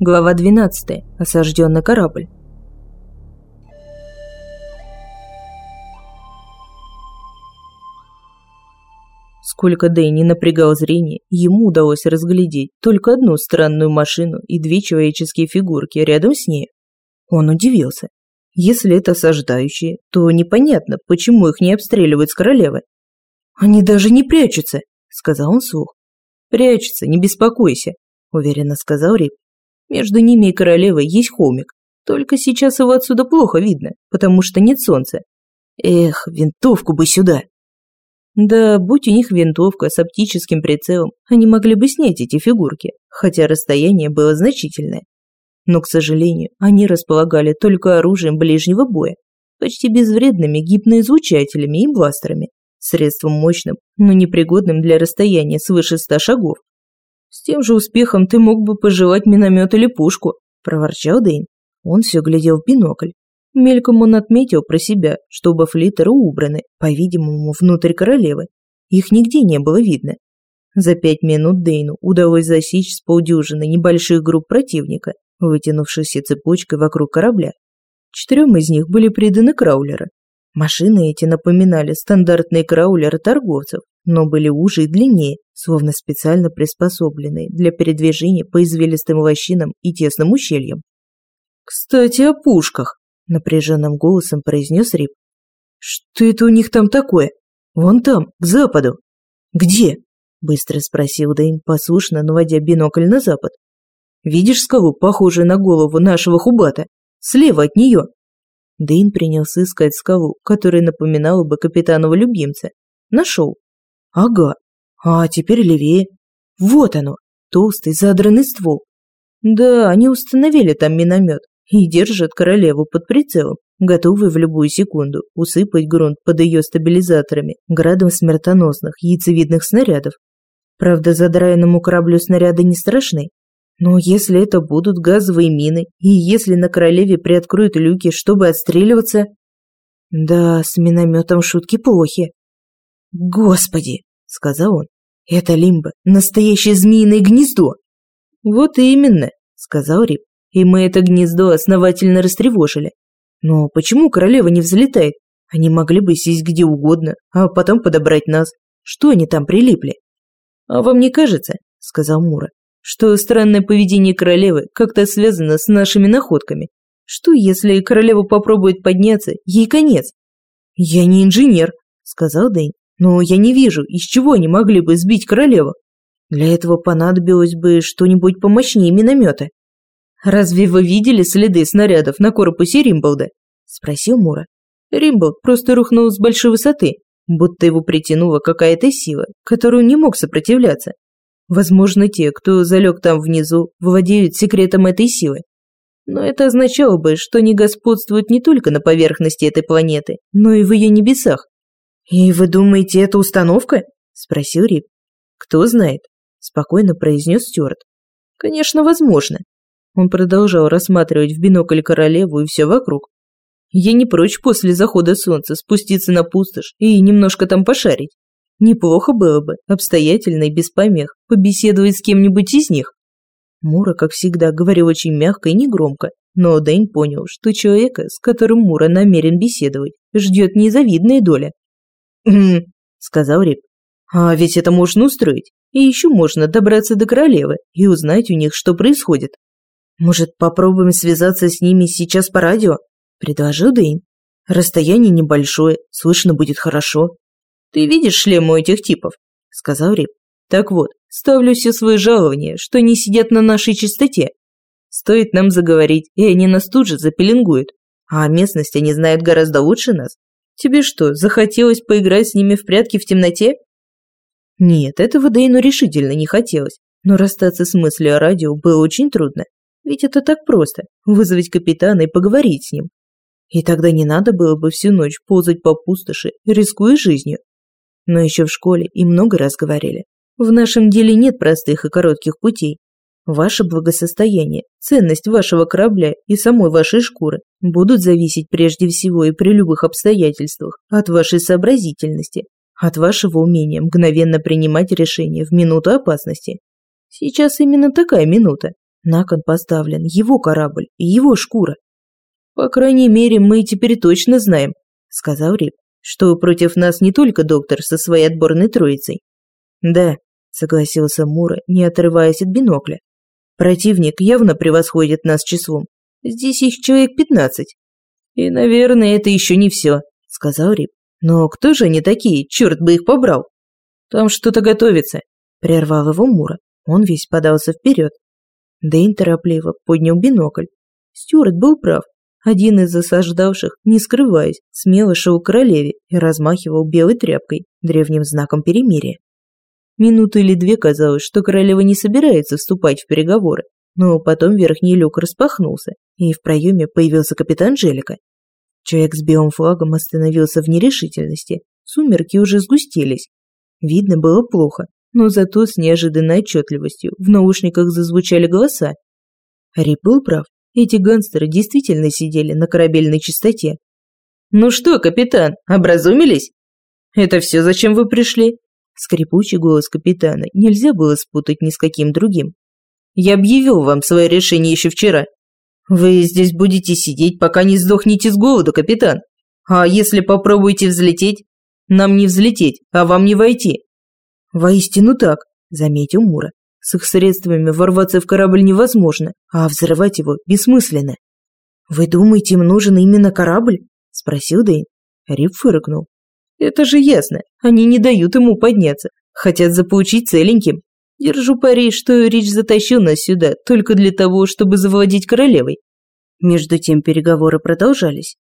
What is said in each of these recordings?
Глава 12. Осажденный корабль. Сколько Дэй не напрягал зрение, ему удалось разглядеть только одну странную машину и две человеческие фигурки рядом с ней. Он удивился. Если это осаждающие, то непонятно, почему их не обстреливают с королевы. «Они даже не прячутся», — сказал он вслух. «Прячутся, не беспокойся», — уверенно сказал Рип. Между ними и королевой есть холмик. Только сейчас его отсюда плохо видно, потому что нет солнца. Эх, винтовку бы сюда. Да, будь у них винтовка с оптическим прицелом, они могли бы снять эти фигурки, хотя расстояние было значительное. Но, к сожалению, они располагали только оружием ближнего боя, почти безвредными гипноизлучателями и бластерами, средством мощным, но непригодным для расстояния свыше ста шагов. «С тем же успехом ты мог бы пожелать миномет или пушку», – проворчал Дэйн. Он все глядел в бинокль. Мельком он отметил про себя, что оба флиттера убраны, по-видимому, внутрь королевы. Их нигде не было видно. За пять минут Дейну удалось засечь с полдюжины небольших групп противника, вытянувшихся цепочкой вокруг корабля. Четырем из них были приданы краулеры. Машины эти напоминали стандартные краулеры торговцев, но были уже и длиннее, словно специально приспособленные для передвижения по извилистым лощинам и тесным ущельям. «Кстати, о пушках», – напряженным голосом произнес Рип. «Что это у них там такое? Вон там, к западу». «Где?» – быстро спросил Дэйн, послушно наводя бинокль на запад. «Видишь скалу, похожую на голову нашего хубата? Слева от нее». Дэйн принялся искать скалу, которая напоминала бы капитанова любимца. Нашел. Ага, а теперь левее. Вот оно, толстый задранный ствол. Да, они установили там миномет и держат королеву под прицелом, готовые в любую секунду усыпать грунт под ее стабилизаторами градом смертоносных яйцевидных снарядов. Правда, задраенному кораблю снаряды не страшны. Но если это будут газовые мины, и если на королеве приоткроют люки, чтобы отстреливаться... Да, с минометом шутки плохи. Господи, сказал он. «Это Лимба, настоящее змеиное гнездо!» «Вот именно», — сказал Рип. «И мы это гнездо основательно растревожили. Но почему королева не взлетает? Они могли бы сесть где угодно, а потом подобрать нас. Что они там прилипли?» «А вам не кажется, — сказал Мура, — что странное поведение королевы как-то связано с нашими находками? Что, если королева попробует подняться, ей конец?» «Я не инженер», — сказал Дэйн. Но я не вижу, из чего они могли бы сбить королеву. Для этого понадобилось бы что-нибудь помощнее миномета. «Разве вы видели следы снарядов на корпусе Римблда?» – спросил Мура. Римблд просто рухнул с большой высоты, будто его притянула какая-то сила, которую не мог сопротивляться. Возможно, те, кто залег там внизу, владеют секретом этой силы. Но это означало бы, что они господствуют не только на поверхности этой планеты, но и в ее небесах. «И вы думаете, это установка?» – спросил Рип. «Кто знает», – спокойно произнес Стюарт. «Конечно, возможно». Он продолжал рассматривать в бинокль королеву и все вокруг. «Я не прочь после захода солнца спуститься на пустошь и немножко там пошарить. Неплохо было бы, обстоятельно и без помех, побеседовать с кем-нибудь из них». Мура, как всегда, говорил очень мягко и негромко, но Дэйн понял, что человека, с которым Мура намерен беседовать, ждет незавидная доля. Сказал Рип. «А ведь это можно устроить. И еще можно добраться до королевы и узнать у них, что происходит. Может, попробуем связаться с ними сейчас по радио?» – предложил Дэйн. «Расстояние небольшое, слышно будет хорошо». «Ты видишь шлем у этих типов?» – сказал Рип. «Так вот, ставлю все свои жалования, что они сидят на нашей чистоте. Стоит нам заговорить, и они нас тут же запеленгуют. А местность они знают гораздо лучше нас. Тебе что, захотелось поиграть с ними в прятки в темноте? Нет, этого Дейну решительно не хотелось, но расстаться с мыслью о радио было очень трудно. Ведь это так просто – вызвать капитана и поговорить с ним. И тогда не надо было бы всю ночь ползать по пустоши, рискуя жизнью. Но еще в школе и много раз говорили. В нашем деле нет простых и коротких путей. Ваше благосостояние, ценность вашего корабля и самой вашей шкуры будут зависеть прежде всего и при любых обстоятельствах от вашей сообразительности, от вашего умения мгновенно принимать решения в минуту опасности. Сейчас именно такая минута. На кон поставлен его корабль и его шкура. По крайней мере, мы теперь точно знаем, сказал Рип, что против нас не только доктор со своей отборной троицей. Да, согласился Мура, не отрываясь от бинокля. Противник явно превосходит нас числом. Здесь их человек пятнадцать. И, наверное, это еще не все, сказал Рип. Но кто же они такие, черт бы их побрал? Там что-то готовится, прервал его Мура. Он весь подался вперед. Дэйн торопливо поднял бинокль. Стюарт был прав. Один из осаждавших, не скрываясь, смело шел к королеве и размахивал белой тряпкой, древним знаком перемирия. Минуту или две казалось, что королева не собирается вступать в переговоры, но потом верхний люк распахнулся, и в проеме появился капитан Джелика. Человек с белым флагом остановился в нерешительности, сумерки уже сгустились. Видно было плохо, но зато с неожиданной отчетливостью в наушниках зазвучали голоса. Рип был прав, эти гангстеры действительно сидели на корабельной чистоте. «Ну что, капитан, образумились? Это все, зачем вы пришли?» Скрипучий голос капитана нельзя было спутать ни с каким другим. «Я объявил вам свое решение еще вчера. Вы здесь будете сидеть, пока не сдохнете с голоду, капитан. А если попробуете взлететь? Нам не взлететь, а вам не войти». «Воистину так», – заметил Мура. «С их средствами ворваться в корабль невозможно, а взрывать его бессмысленно». «Вы думаете, им нужен именно корабль?» – спросил Дэйн. Рип фыркнул. «Это же ясно. Они не дают ему подняться. Хотят заполучить целеньким. Держу пари, что Рич затащил нас сюда только для того, чтобы завладеть королевой». Между тем переговоры продолжались.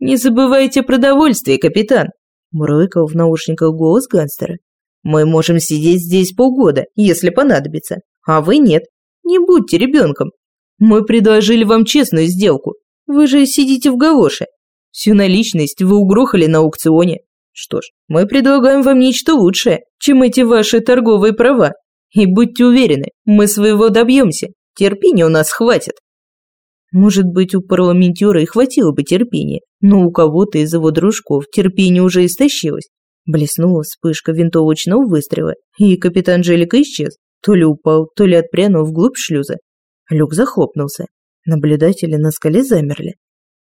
«Не забывайте про продовольствие, капитан!» – мурлыкал в наушниках голос гангстера. «Мы можем сидеть здесь полгода, если понадобится, а вы нет. Не будьте ребенком. Мы предложили вам честную сделку. Вы же сидите в галоше. Всю наличность вы угрохали на аукционе. Что ж, мы предлагаем вам нечто лучшее, чем эти ваши торговые права. И будьте уверены, мы своего добьемся. Терпения у нас хватит. Может быть, у парламентера и хватило бы терпения, но у кого-то из его дружков терпение уже истощилось. Блеснула вспышка винтовочного выстрела, и капитан Джелика исчез. То ли упал, то ли отпрянул вглубь шлюза. Люк захлопнулся. Наблюдатели на скале замерли.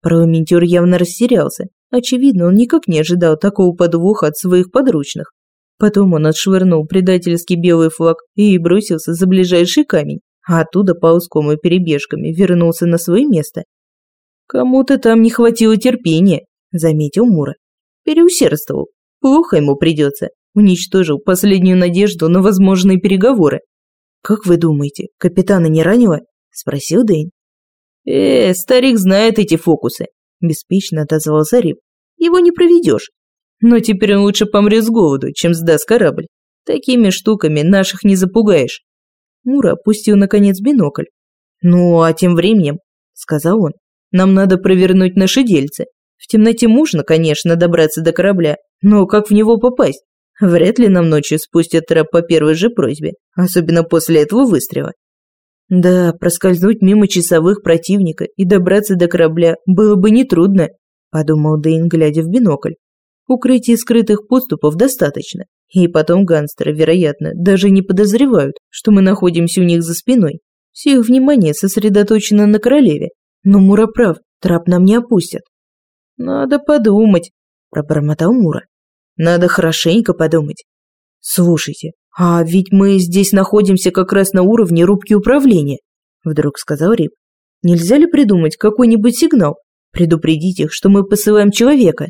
Парламентер явно растерялся. Очевидно, он никак не ожидал такого подвоха от своих подручных. Потом он отшвырнул предательский белый флаг и бросился за ближайший камень, а оттуда ползком и перебежками вернулся на свое место. «Кому-то там не хватило терпения», – заметил Мура. «Переусердствовал. Плохо ему придется. Уничтожил последнюю надежду на возможные переговоры». «Как вы думаете, капитана не ранило?» – спросил Дэйн. «Э, старик знает эти фокусы», – беспечно отозвался Рип. «Его не проведешь. Но теперь он лучше помрет с голоду, чем сдаст корабль. Такими штуками наших не запугаешь. Мура опустил наконец бинокль. «Ну, а тем временем», – сказал он, – «нам надо провернуть наши дельцы. В темноте можно, конечно, добраться до корабля, но как в него попасть? Вряд ли нам ночью спустят трап по первой же просьбе, особенно после этого выстрела. Да, проскользнуть мимо часовых противника и добраться до корабля было бы нетрудно, подумал Дэйн, глядя в бинокль. Укрытий скрытых подступов достаточно. И потом гангстеры, вероятно, даже не подозревают, что мы находимся у них за спиной. Все их внимание сосредоточено на королеве. Но Мура прав, трап нам не опустят. Надо подумать, пробормотал Мура. Надо хорошенько подумать. Слушайте, а ведь мы здесь находимся как раз на уровне рубки управления, вдруг сказал Рип. Нельзя ли придумать какой-нибудь сигнал? Предупредить их, что мы посылаем человека?